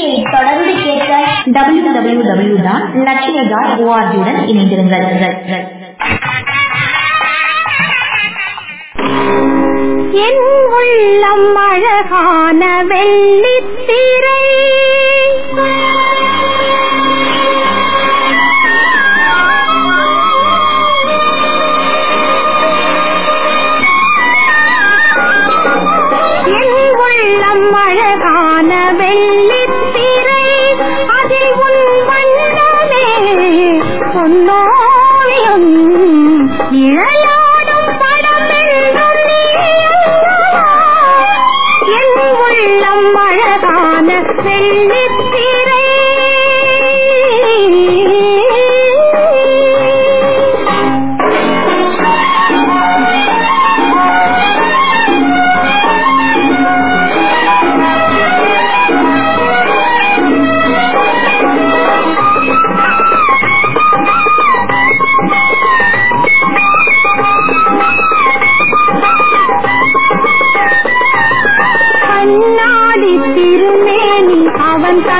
நிகழ்ச்சியை தொடர்ந்து கேட்க W W W dot Lakshya dot ஓஆர்ஜியுடன் இணைந்திருங்கள். என் உள்ளம் அழகான வெள்ளித்திரை no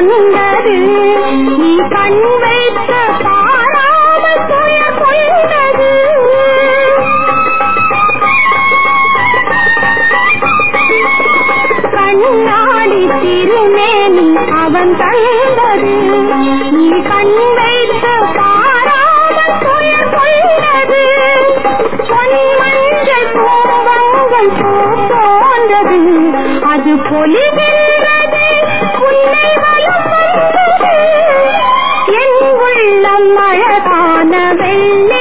அவன் நீ கண் வைத்த பாராமல் துய கொண்டது. கண்ணாடி திருமேனி அவன் தந்தது. நீ கண் வைத்த பாராமல் துய கொண்டது. பொன்மஞ்சள் கோபங்கள் போன்றது. அது பொலிவில் அழகான வெள்ளித்திரை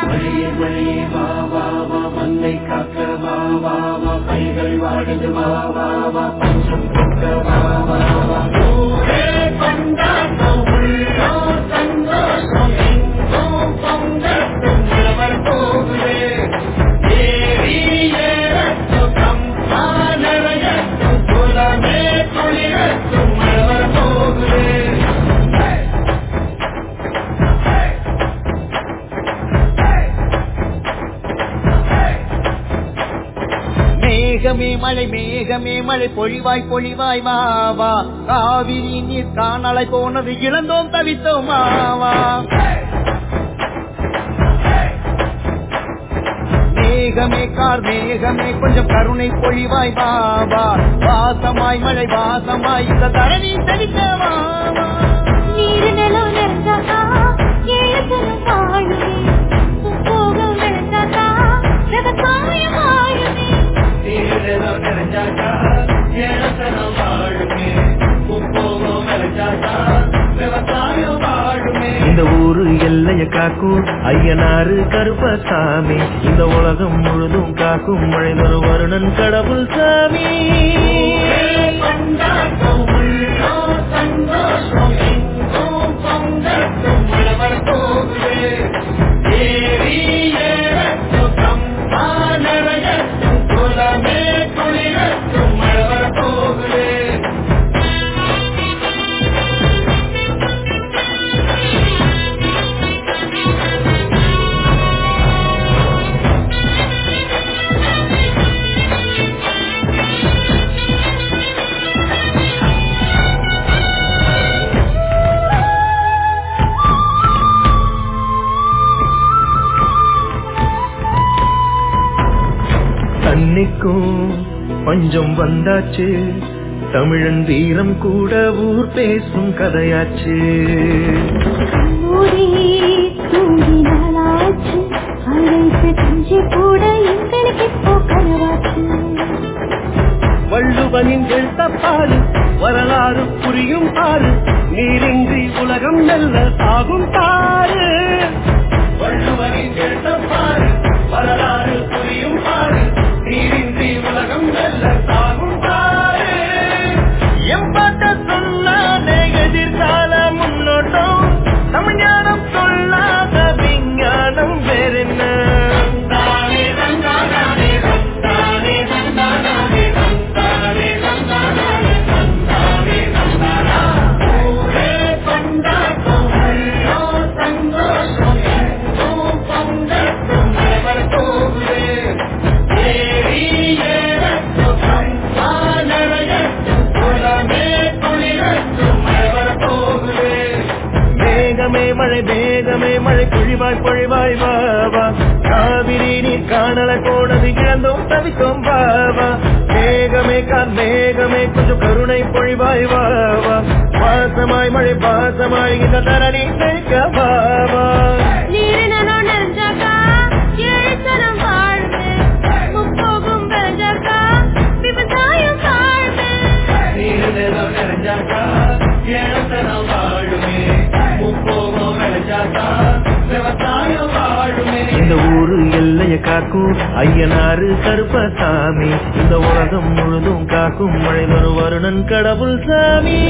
வா வா வா வா வா மண்ணை காக்க வா வா வா பைகள் வாடுது வா வா வா பஞ்சம் போக்க வா வா வா. மேகமே மழை மேகமே மழை பொழிவாய் பொழிவாய் மாவா காவிரி நீர் காணலை போனது இழந்தோம் தவித்தோம் மாவா மேகமே கார் மேகமே கொஞ்சம் கருணை பொழிவாய் வா வாசமாய் மழை வாசமாய் இந்த தரணி தெளிக்க மாவா இந்த ஊரு எல்லைய காக்கும் ஐயனாறு கருப்பசாமி. இந்த உலகம் முழுதும் காக்கும் மழைதொரு வருணன் கடவுள் சாமி. சந்தோஷம் பஞ்சம் வந்தாச்சு. தமிழன் வீரம் கூட ஊர் பேசும் கதையாச்சு. வள்ளுவனின் எழுத்தப்பாரு வரலாறு புரியும் பாரு நீரின்றி உலகம் நல்ல சாகும் பாரு வள்ளுவனின் வரலாறு உலகம் நல்ல சாகும் எம்பாட்ட சொல்லாதே எதிர்கால முன்னோட்டம். தமிழ்ஞானம் சொல்லாத விஞ்ஞானம் வேறென்ன? மழை மேகமே மழை பொழிவாய் பொழிவாய் வா வா. காவிரி நீர் காணல கோடது இழந்தோம் தவிக்கும் வா வா. மேகமே கார் மேகமே கொஞ்சம் கருணை பொழிவாய் வா வா. பாசமாய் மழை பாசமாய் இந்த தரணி சேர்க்க வா வா. நீரினோ நிறைஞ்சாக்கா ஏழைத்தனம் வாழ்வு முப்போகும் விளைஞ்சாக்கா விவசாயம் வாழ்வு ஏழத்தனம் வாழுமே இந்த ஊரு எல்லைய காக்கும் ஐயனாரு கருப்பசாமி. இந்த உலகம் முழுதும் காக்கும் மழை வரும் வருணன் கடவுள் சாமி.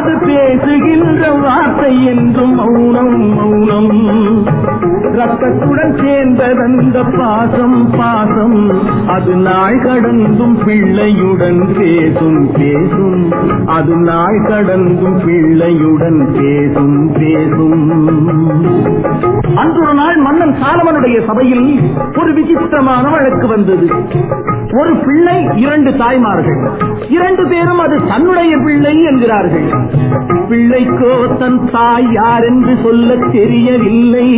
காது பேசுகின்ற வார்த்தை என்றும் மௌனம் மௌனம். ரத்தத்துடன் சேர்ந்ததந்த பாசம் பாசம். அது நாள் கடந்தும் பிள்ளையுடன் பேசும் பேசும். அது நாள் கடந்தும் பிள்ளையுடன் பேசும் பேசும். அன்றொரு நாள் மன்னன் சாலவனுடைய சபையில் ஒரு விசித்திரமான வழக்கு வந்தது. ஒரு பிள்ளை இரண்டு தாய்மார்கள். இரண்டு பேரும் அது தன்னுடைய பிள்ளை என்கிறார்கள். பிள்ளைக்கோ தன் தாய் யார் என்று சொல்ல தெரியவில்லை.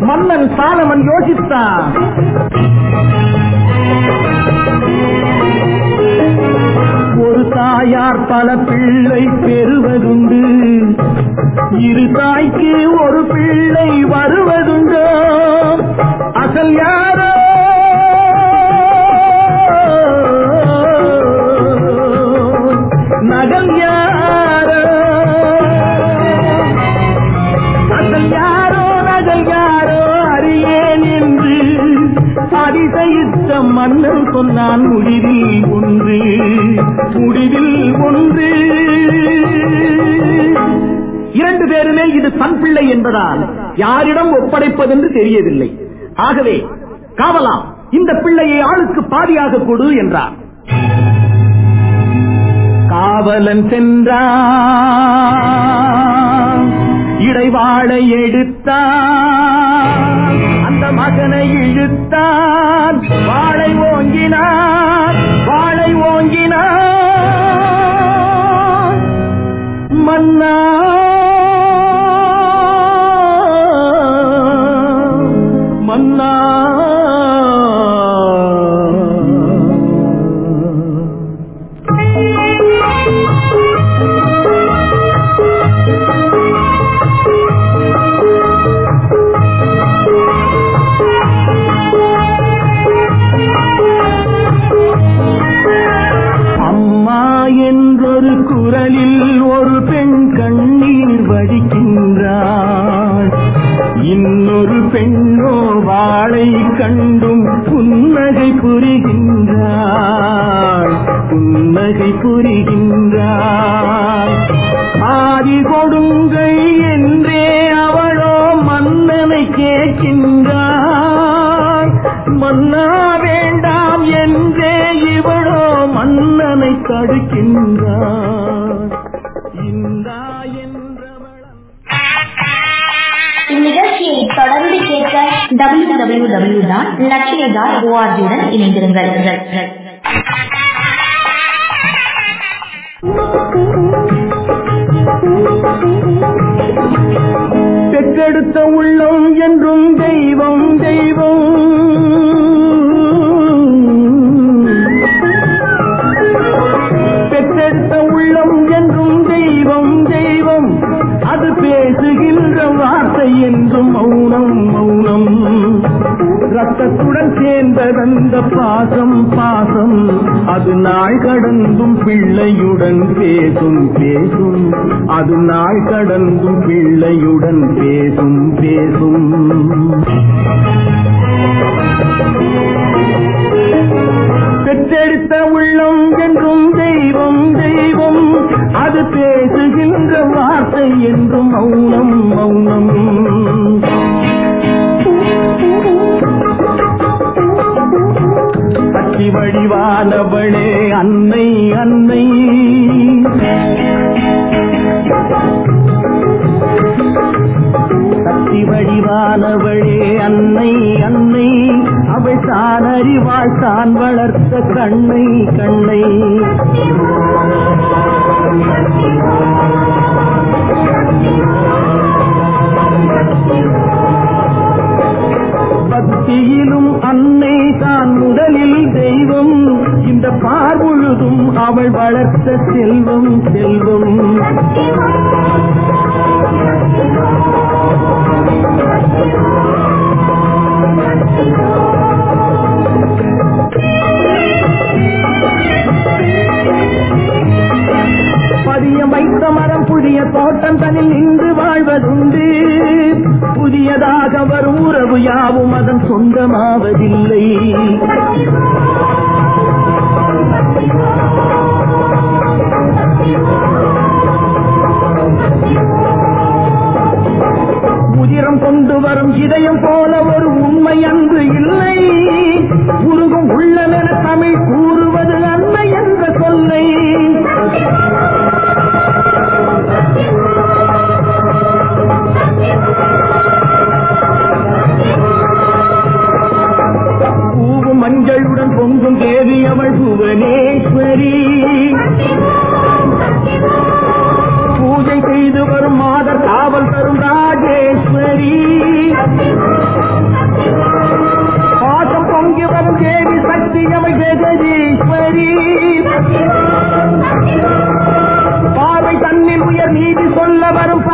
மன்னன் சாலமன் யோசித்தான். ஒரு தாயார் பல பிள்ளை பெறுவதுண்டு. இரு தாய்க்கு ஒரு பிள்ளை வருவதுண்டோ? அசல் யாரோ அதிசயித்த மன்னன் சொன்னான் முடிவில் ஒன்று முடிவில் ஒன்று. இரண்டு பேருமே இது தன் பிள்ளை என்பதால் யாரிடம் ஒப்படைப்பதென்று தெரியவில்லை. ஆகவே காவலாம் இந்த பிள்ளையை ஆளுக்கு பாதியாக கொடு என்றார். காவலன் சென்றான் இடைவாளை எடுத்தான். மகனை இழுத்தான். வாழை ஓங்கினான். வாழை ஓங்கினான். மன்னா. மன்னா. வார்த்தை என்றும் மௌனம் மௌனம். சக்தி வடிவானவளே அன்னை அன்னை. சக்தி வடிவானவளே அன்னை அன்னை. அவள் தான் அறிவாள் தான் வளர்த்த கண்ணை கண்ணை. பக்தியிலும் அன்னை தான் முதலில் தெய்வம் இந்த பார்முழுதும் அவள் வளர்த்த செல்வம் செல்வம் Thank you. வைத்த மரம் புதிய தோட்டம் தனில் நின்று வாழ்வதுண்டு. புதியதாக வரும் உறவு யாவும் அதன் சொந்தமாவதில்லை. உதிரம் கொண்டு வரும் இதயம் போல ஒரு உண்மை அன்று இல்லை. பூவும் பொங்கும் தேவி அவள் புவனேஸ்வரி. பூஜை செய்து வரும் மாதர் காவல் தரும் ராஜேஸ்வரி. பாசம் பொங்கி வரும் தேவி சக்தி அவள் ஜெகதீஸ்வரி பார்வை தன்னில் உயர் நீதி சொல்ல வரும்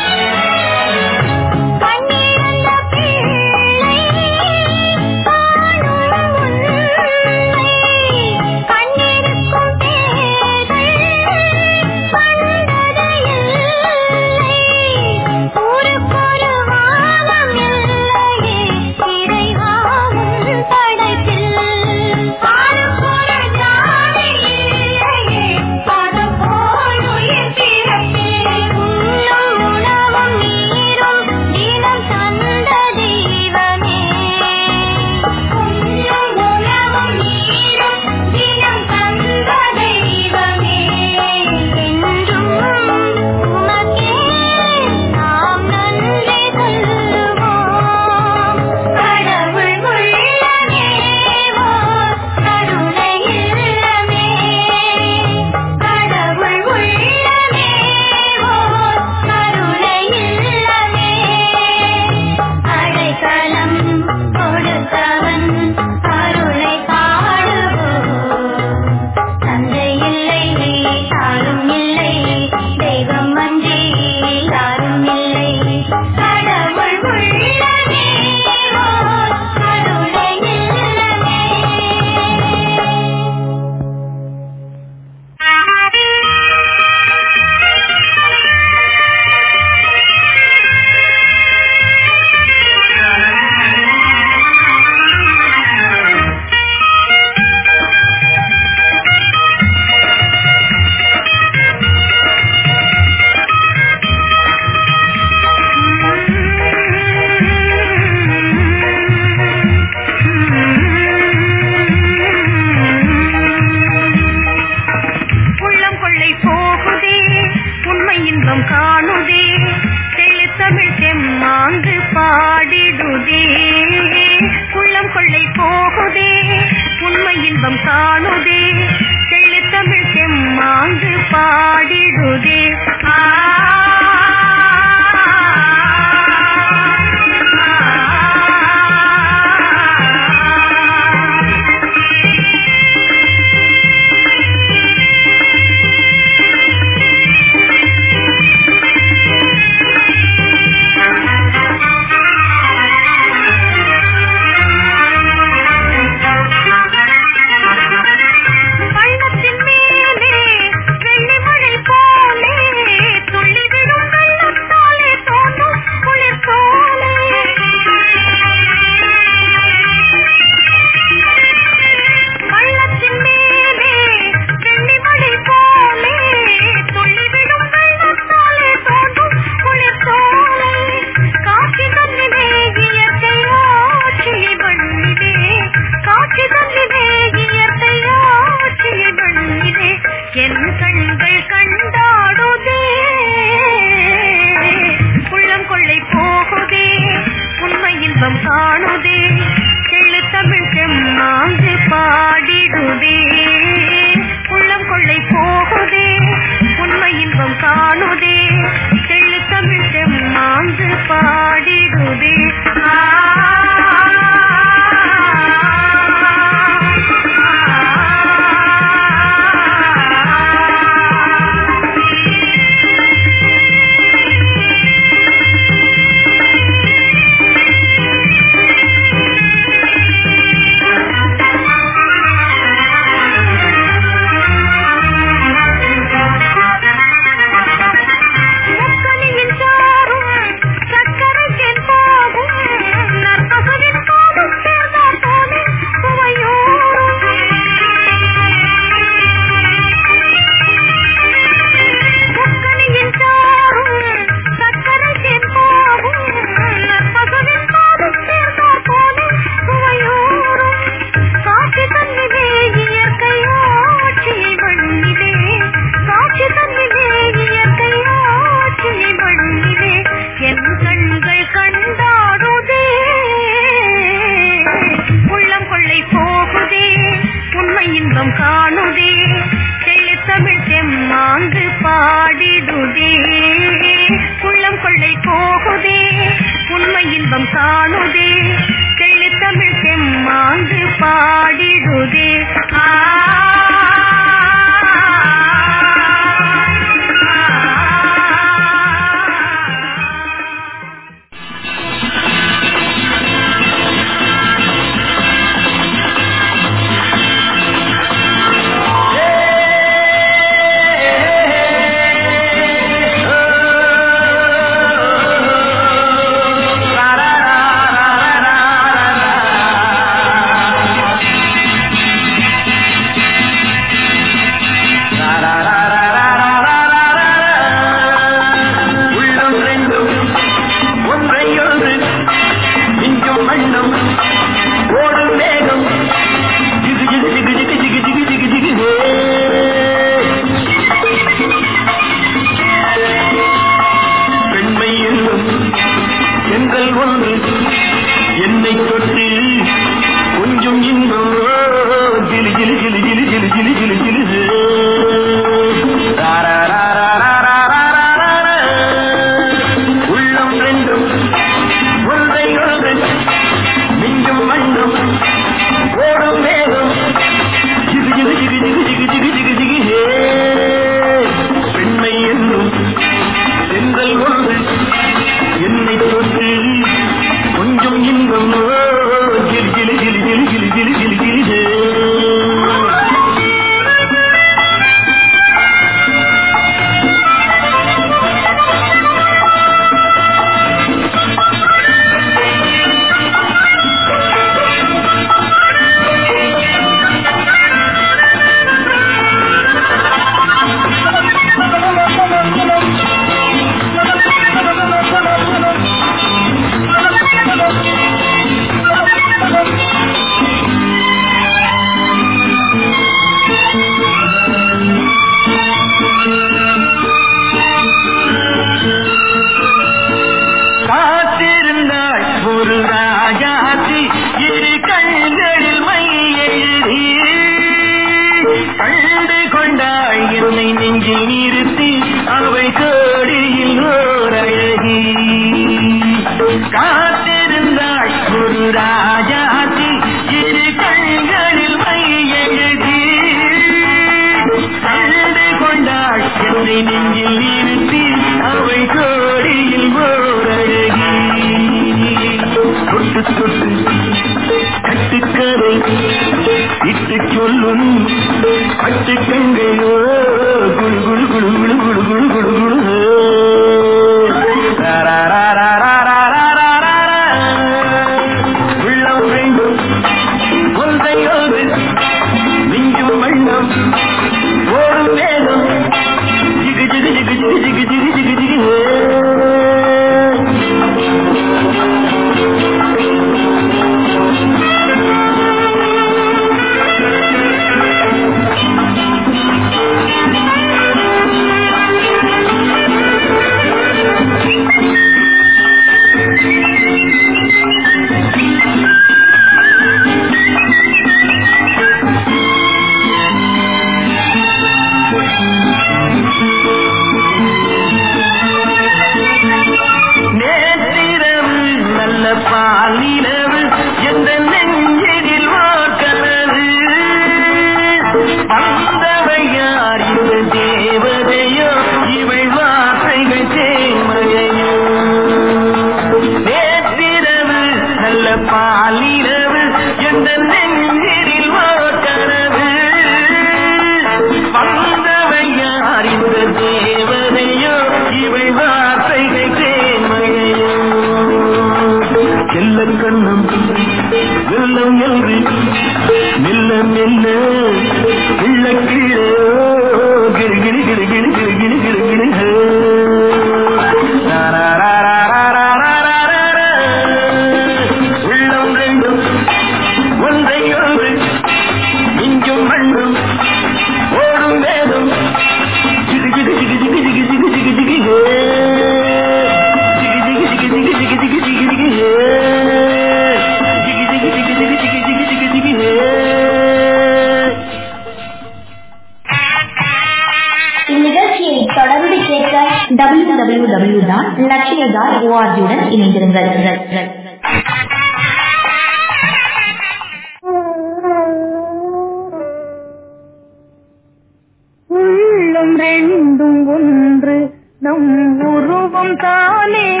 உள்ளம் ரெண்டும் ஒன்று. நம் உருவம் தானே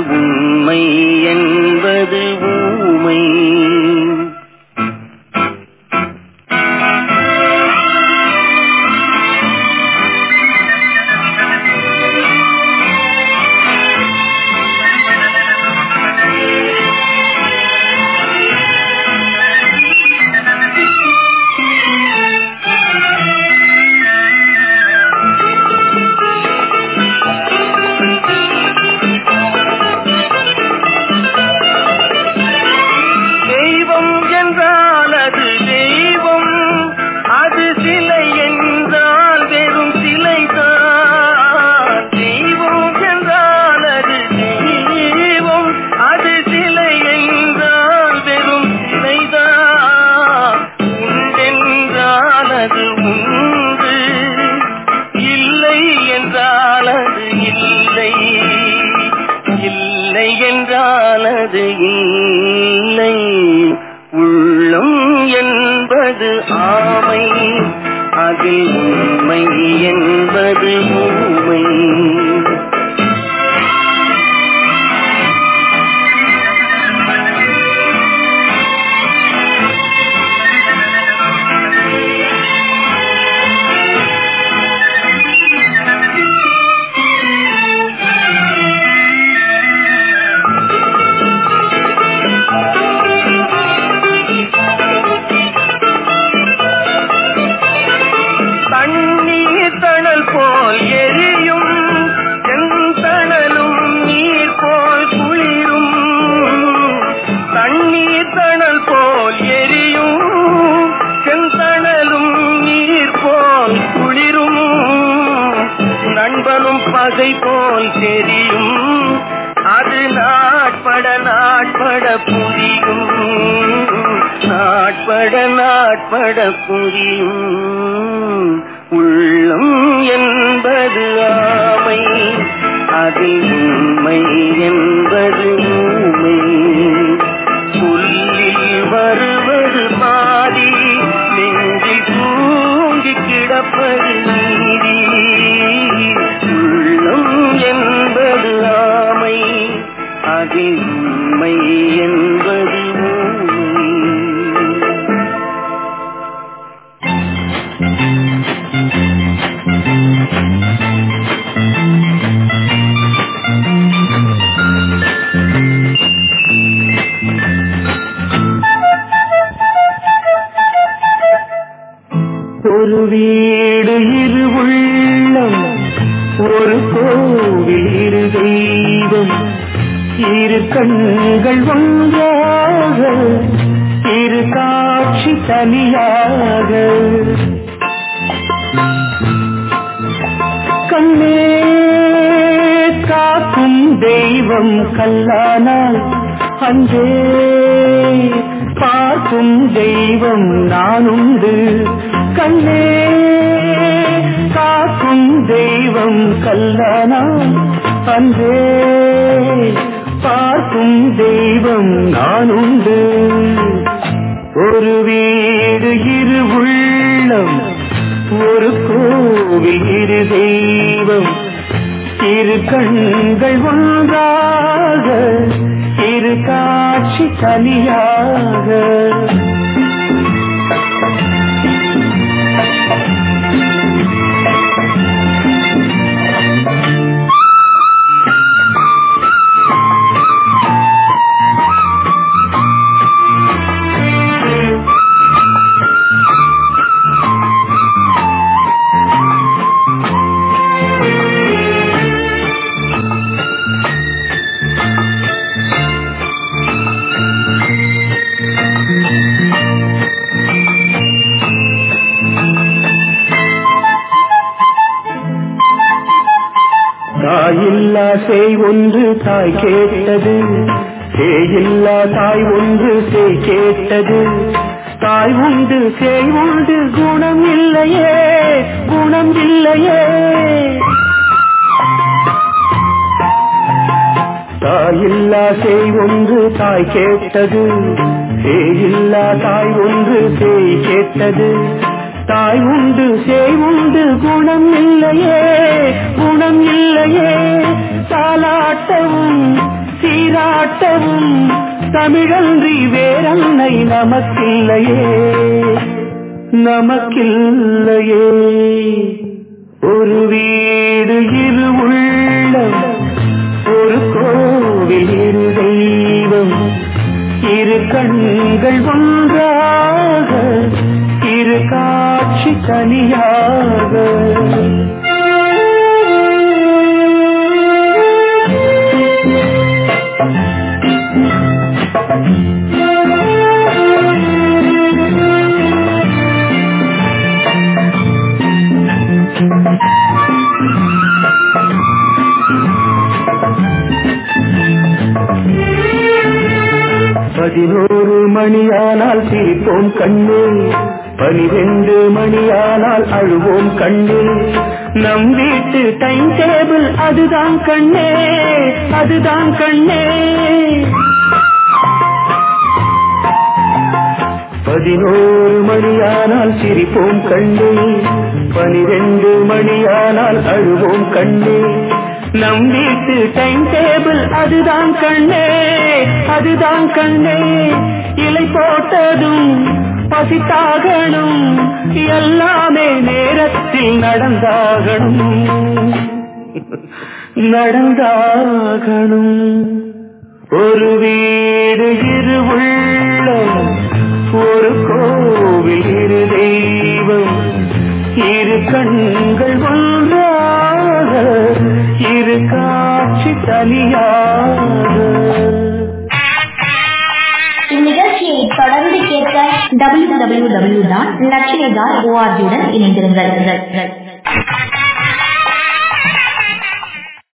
we உள்ளே காக்கும் தெய்வம் கல்லானால் அஞ்சே பார்க்கும் தெய்வம் நானுண்டு. கண்ணே காக்கும் தெய்வம் கல்லானால் அன்றே பார்க்கும் தெய்வம் நானுண்டு. ஒரு வீடு இரு தெய்வம் இரு கண்கள் ஒன்றாக இரு காட்சி தனியாக. சேய் ஒன்று தாய் கேட்டது. சேயில்லா தாய் ஒன்று சேய் கேட்டது. தாய் உண்டு சேய் உண்டு குணம் இல்லையே குணம் இல்லையே. தாயில்லா சேய் ஒன்று தாய் கேட்டது. சேயில்லா தாய் ஒன்று சேய் கேட்டது. தாய் உண்டு சேய் உண்டு குணம் இல்லையே குணம் இல்லையே. தாலாட்டவும் சீராட்டவும் தமிழன்றி வேறன்னை நமக்கில்லையே. நமக்கில்லையே. ஒரு வீடு இரு உள்ளம் ஒரு கோவில் இரு தெய்வம். இரு கண்கள் ஒன்றாக இரு காட்சி தனியாக. பதினோரு மணியானால் சிரிப்போம் கண்ணே. பனிரெண்டு மணியானால் அழுவோம் கண்ணே. நம் வீட்டு டைம் டேபிள் அதுதான் கண்ணே. அதுதான் கண்ணே. பதினோரு மணியானால் சிரிப்போம் கண்ணே. பனிரெண்டு மணியானால் அழுவோம் கண்ணே. நம் வீட்டு டைம் டேபிள் அதுதான் கண்ணே. அதுதான் கண்ணே. இலை போட்டதும் பசித்தாகணும். எல்லாமே நேரத்தில் நடந்தாகணும். நடந்தாகணும். ஒரு வீடு இரு உள்ளம். ஒரு கோவில் இரு தெய்வம் இரு கண்கள் ஒன்றாக இரு காட்சி தனியாக. இந்நிகழ்ச்சியை தொடர்ந்து கேட்க W W W dot Lakshya dot ஓஆர்ஜியுடன் இணைந்திருங்கள்.